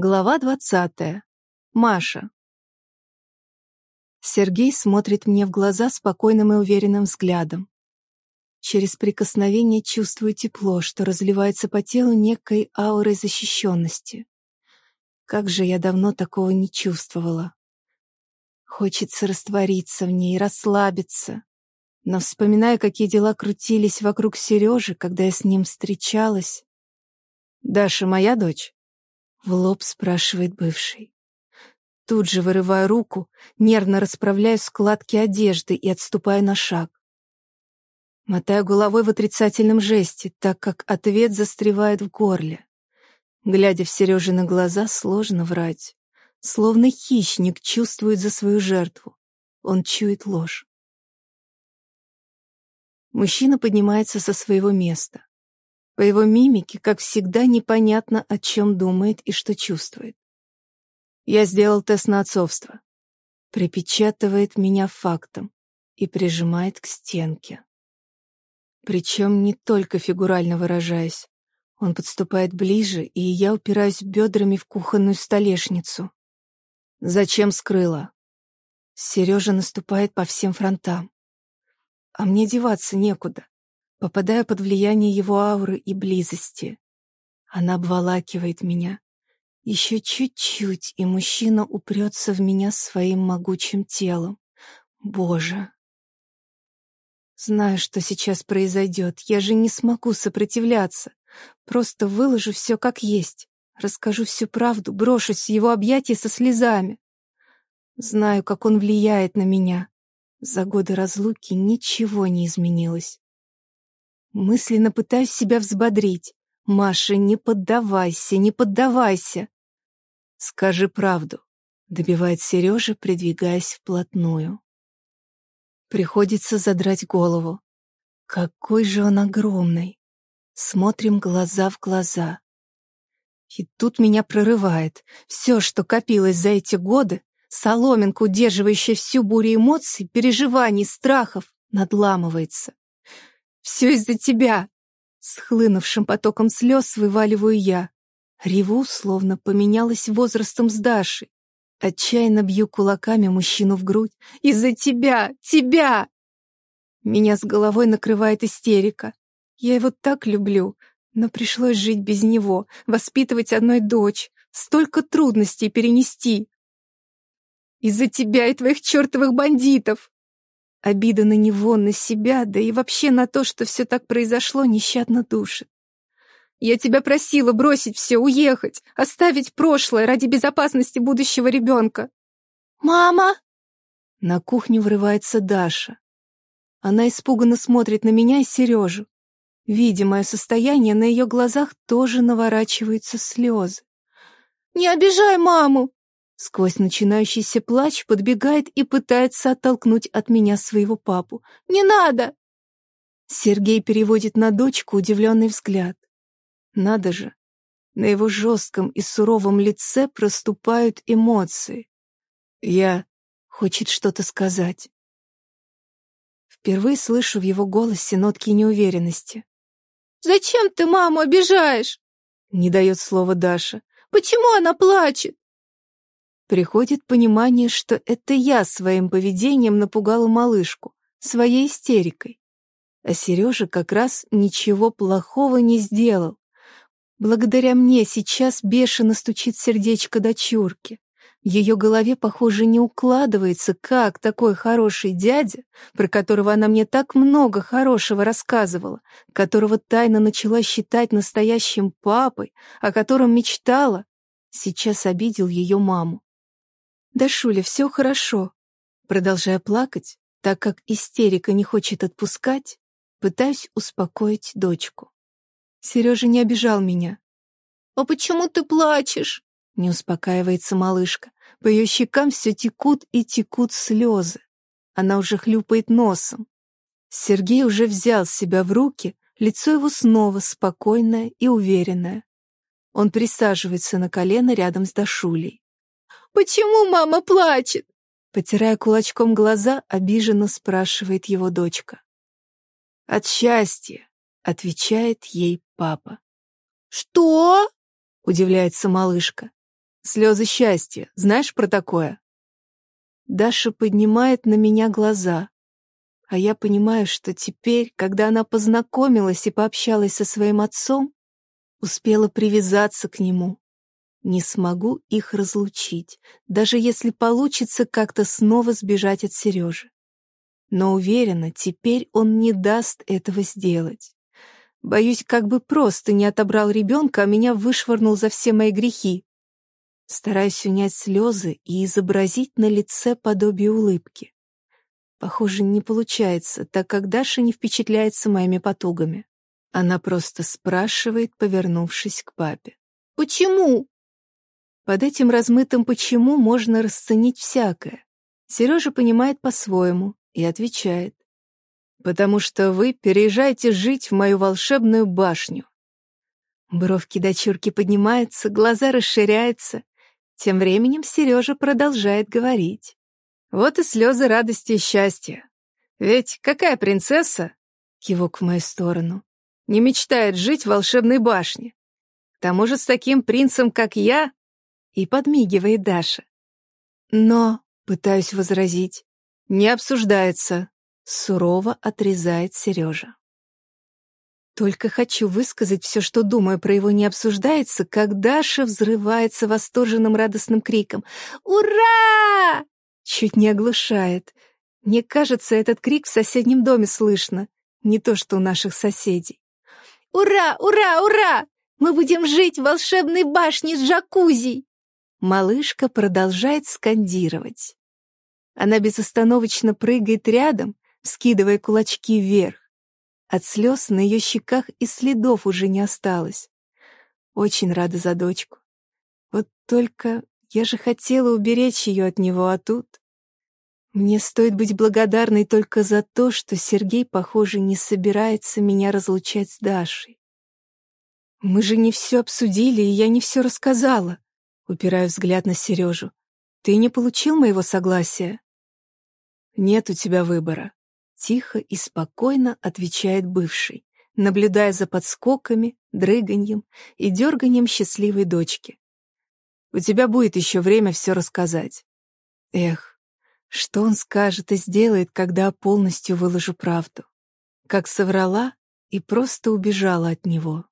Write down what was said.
Глава двадцатая. Маша. Сергей смотрит мне в глаза спокойным и уверенным взглядом. Через прикосновение чувствую тепло, что разливается по телу некой аурой защищенности. Как же я давно такого не чувствовала. Хочется раствориться в ней, расслабиться. Но вспоминая, какие дела крутились вокруг Сережи, когда я с ним встречалась... «Даша моя дочь?» В лоб спрашивает бывший. Тут же вырываю руку, нервно расправляю складки одежды и отступаю на шаг. Мотаю головой в отрицательном жесте, так как ответ застревает в горле. Глядя в Сережины глаза, сложно врать. Словно хищник чувствует за свою жертву. Он чует ложь. Мужчина поднимается со своего места. По его мимике, как всегда, непонятно, о чем думает и что чувствует. Я сделал тест на отцовство. Припечатывает меня фактом и прижимает к стенке. Причем не только фигурально выражаясь. Он подступает ближе, и я упираюсь бедрами в кухонную столешницу. Зачем скрыла? Сережа наступает по всем фронтам. А мне деваться некуда попадаю под влияние его ауры и близости. Она обволакивает меня. Еще чуть-чуть, и мужчина упрется в меня своим могучим телом. Боже! Знаю, что сейчас произойдет. Я же не смогу сопротивляться. Просто выложу все как есть. Расскажу всю правду, брошусь в его объятия со слезами. Знаю, как он влияет на меня. За годы разлуки ничего не изменилось. Мысленно пытаюсь себя взбодрить. «Маша, не поддавайся, не поддавайся!» «Скажи правду», — добивает Сережа, придвигаясь вплотную. Приходится задрать голову. Какой же он огромный! Смотрим глаза в глаза. И тут меня прорывает. Все, что копилось за эти годы, соломинка, удерживающая всю бурю эмоций, переживаний, страхов, надламывается. Все из-за тебя!» С хлынувшим потоком слез вываливаю я. Реву, словно поменялась возрастом с Дашей. Отчаянно бью кулаками мужчину в грудь. «Из-за тебя! Тебя!» Меня с головой накрывает истерика. Я его так люблю, но пришлось жить без него, воспитывать одной дочь, столько трудностей перенести. Из-за тебя и твоих чертовых бандитов! Обида на него, на себя, да и вообще на то, что все так произошло, нещадно душит. Я тебя просила бросить все, уехать, оставить прошлое ради безопасности будущего ребенка. «Мама!» На кухню врывается Даша. Она испуганно смотрит на меня и Сережу. Видя мое состояние, на ее глазах тоже наворачиваются слезы. «Не обижай маму!» Сквозь начинающийся плач подбегает и пытается оттолкнуть от меня своего папу. «Не надо!» Сергей переводит на дочку удивленный взгляд. Надо же, на его жестком и суровом лице проступают эмоции. Я... хочет что-то сказать. Впервые слышу в его голосе нотки неуверенности. «Зачем ты маму обижаешь?» — не дает слова Даша. «Почему она плачет?» Приходит понимание, что это я своим поведением напугала малышку, своей истерикой. А Сережа как раз ничего плохого не сделал. Благодаря мне сейчас бешено стучит сердечко дочурки. В ее голове, похоже, не укладывается, как такой хороший дядя, про которого она мне так много хорошего рассказывала, которого тайно начала считать настоящим папой, о котором мечтала, сейчас обидел ее маму. «Да, Шуля, все хорошо». Продолжая плакать, так как истерика не хочет отпускать, пытаюсь успокоить дочку. Сережа не обижал меня. «А почему ты плачешь?» Не успокаивается малышка. По ее щекам все текут и текут слезы. Она уже хлюпает носом. Сергей уже взял себя в руки, лицо его снова спокойное и уверенное. Он присаживается на колено рядом с Дашулей. Почему мама плачет?» Потирая кулачком глаза, обиженно спрашивает его дочка. «От счастья», — отвечает ей папа. «Что?» — удивляется малышка. Слезы счастья. Знаешь про такое? Даша поднимает на меня глаза. А я понимаю, что теперь, когда она познакомилась и пообщалась со своим отцом, успела привязаться к нему. Не смогу их разлучить, даже если получится как-то снова сбежать от Сережи. Но уверена, теперь он не даст этого сделать. Боюсь, как бы просто не отобрал ребенка, а меня вышвырнул за все мои грехи. Стараюсь унять слезы и изобразить на лице подобие улыбки. Похоже, не получается, так как Даша не впечатляется моими потугами. Она просто спрашивает, повернувшись к папе. «Почему?» Под этим размытым «почему» можно расценить всякое. Сережа понимает по-своему и отвечает. «Потому что вы переезжаете жить в мою волшебную башню». Бровки дочурки поднимаются, глаза расширяются. Тем временем Сережа продолжает говорить. Вот и слезы радости и счастья. Ведь какая принцесса, кивок в мою сторону, не мечтает жить в волшебной башне? К тому же с таким принцем, как я, и подмигивает Даша. Но, пытаюсь возразить, не обсуждается, сурово отрезает Сережа. Только хочу высказать все, что думаю про его не обсуждается, как Даша взрывается восторженным радостным криком. «Ура!» Чуть не оглушает. Мне кажется, этот крик в соседнем доме слышно, не то что у наших соседей. «Ура! Ура! Ура! Мы будем жить в волшебной башне с джакузи!» Малышка продолжает скандировать. Она безостановочно прыгает рядом, скидывая кулачки вверх. От слез на ее щеках и следов уже не осталось. Очень рада за дочку. Вот только я же хотела уберечь ее от него, а тут... Мне стоит быть благодарной только за то, что Сергей, похоже, не собирается меня разлучать с Дашей. Мы же не все обсудили, и я не все рассказала. Упираю взгляд на Сережу. Ты не получил моего согласия? Нет у тебя выбора. Тихо и спокойно отвечает бывший, наблюдая за подскоками, дрыганьем и дерганием счастливой дочки. У тебя будет еще время все рассказать. Эх, что он скажет и сделает, когда полностью выложу правду? Как соврала и просто убежала от него.